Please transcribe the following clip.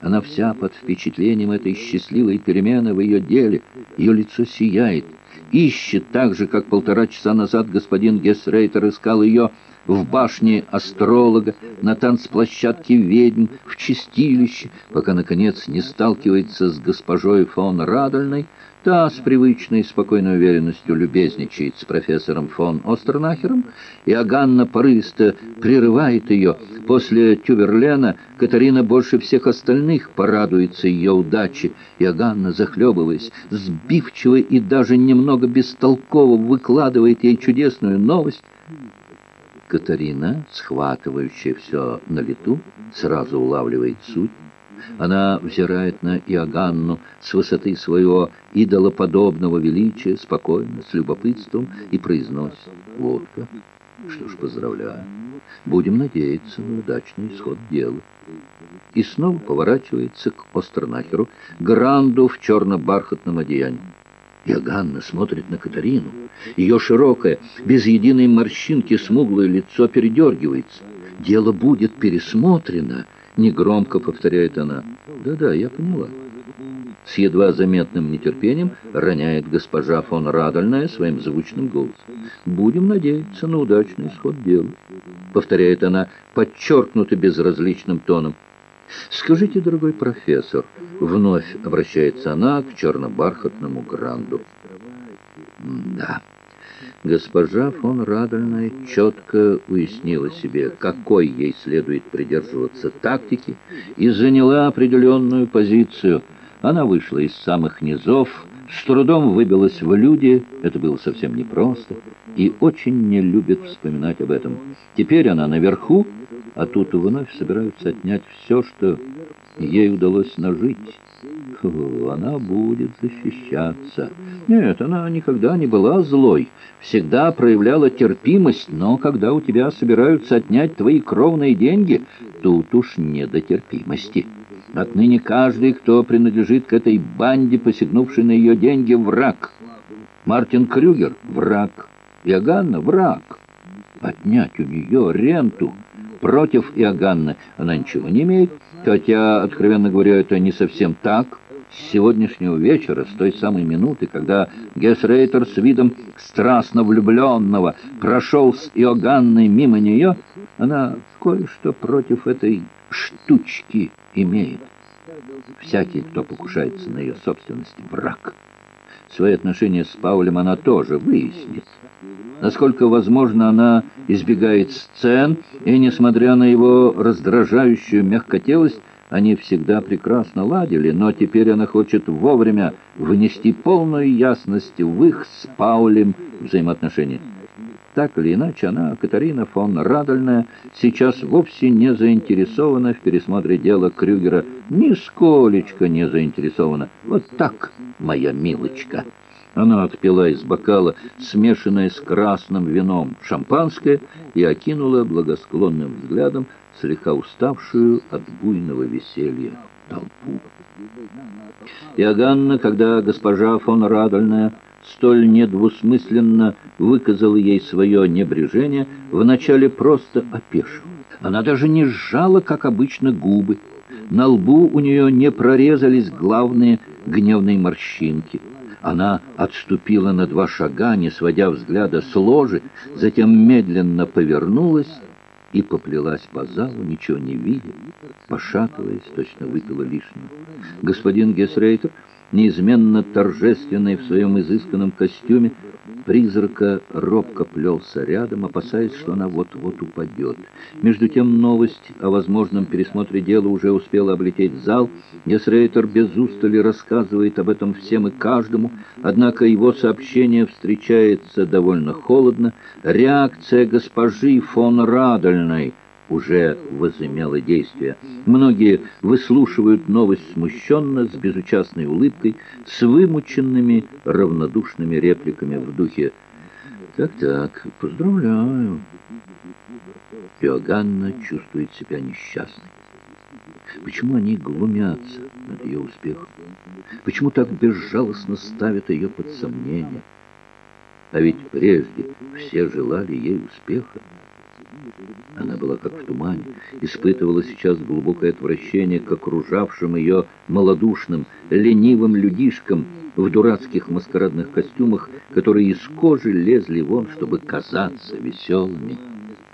Она вся под впечатлением этой счастливой перемены в ее деле. Ее лицо сияет. Ищет так же, как полтора часа назад господин Гесрейтер искал ее в башне астролога, на танцплощадке ведьм, в чистилище, пока, наконец, не сталкивается с госпожой фон Радольной, Та с привычной спокойной уверенностью любезничает с профессором фон Остернахером, и Аганна порывисто прерывает ее. После Тюверлена Катарина больше всех остальных порадуется ее удаче, и Аганна, захлебываясь, сбивчиво и даже немного бестолково выкладывает ей чудесную новость. Катарина, схватывающая все на лету, сразу улавливает суть, она взирает на Иоганну с высоты своего идолоподобного величия, спокойно, с любопытством, и произносит «Вот как! Что ж, поздравляю! Будем надеяться на удачный исход дела». И снова поворачивается к Остернахеру, Гранду в черно-бархатном одеянии. Иоганна смотрит на Катарину. Ее широкое, без единой морщинки смуглое лицо передергивается. Дело будет пересмотрено, Негромко повторяет она. Да-да, я поняла. С едва заметным нетерпением роняет госпожа фон Радольная своим звучным голосом. «Будем надеяться на удачный исход дела», — повторяет она подчеркнуто безразличным тоном. «Скажите, дорогой профессор», — вновь обращается она к черно-бархатному гранду. «Да». Госпожа фон Радольная четко уяснила себе, какой ей следует придерживаться тактики, и заняла определенную позицию. Она вышла из самых низов, с трудом выбилась в люди, это было совсем непросто, и очень не любит вспоминать об этом. Теперь она наверху, а тут вновь собираются отнять все, что ей удалось нажить. Фу, она будет защищаться. Нет, она никогда не была злой, всегда проявляла терпимость, но когда у тебя собираются отнять твои кровные деньги, тут уж не до терпимости. Отныне каждый, кто принадлежит к этой банде, посягнувшей на ее деньги, враг. Мартин Крюгер — враг. Иоганна — враг. Отнять у нее ренту против Иоганны она ничего не имеет, хотя, откровенно говоря, это не совсем так — с сегодняшнего вечера, с той самой минуты, когда Гесрейтер с видом страстно влюбленного прошел с Иоганной мимо нее, она кое-что против этой штучки имеет. Всякий, кто покушается на ее собственность, враг. Свои отношения с Паулем она тоже выяснит. Насколько возможно, она избегает сцен, и, несмотря на его раздражающую мягкотелость, они всегда прекрасно ладили, но теперь она хочет вовремя внести полную ясность в их с Паулем взаимоотношения. Так или иначе, она, Катарина фон Радольная, сейчас вовсе не заинтересована в пересмотре дела Крюгера. Нисколечко не заинтересована. Вот так, моя милочка. Она отпила из бокала, смешанное с красным вином, шампанское и окинула благосклонным взглядом слегка уставшую от буйного веселья толпу. Иоганна, когда госпожа фон Радольная столь недвусмысленно выказала ей свое небрежение, вначале просто опешила. Она даже не сжала, как обычно, губы. На лбу у нее не прорезались главные гневные морщинки. Она отступила на два шага, не сводя взгляда с ложи, затем медленно повернулась и поплелась по залу, ничего не видя, пошатываясь, точно выпила лишнего. Господин Гесрейтер, неизменно торжественный в своем изысканном костюме, призрака робко плелся рядом, опасаясь, что она вот-вот упадет. Между тем новость о возможном пересмотре дела уже успела облететь зал. Гесрейтер без устали рассказывает об этом всем и каждому, однако его сообщение встречается довольно холодно. Реакция госпожи фон Радольной — уже возымело действие. Многие выслушивают новость смущенно, с безучастной улыбкой, с вымученными равнодушными репликами в духе «Так-так, поздравляю». Иоганна чувствует себя несчастной. Почему они глумятся над ее успехом? Почему так безжалостно ставят ее под сомнение? А ведь прежде все желали ей успеха. Она была как в тумане, испытывала сейчас глубокое отвращение к окружавшим ее малодушным, ленивым людишкам в дурацких маскарадных костюмах, которые из кожи лезли вон, чтобы казаться веселыми.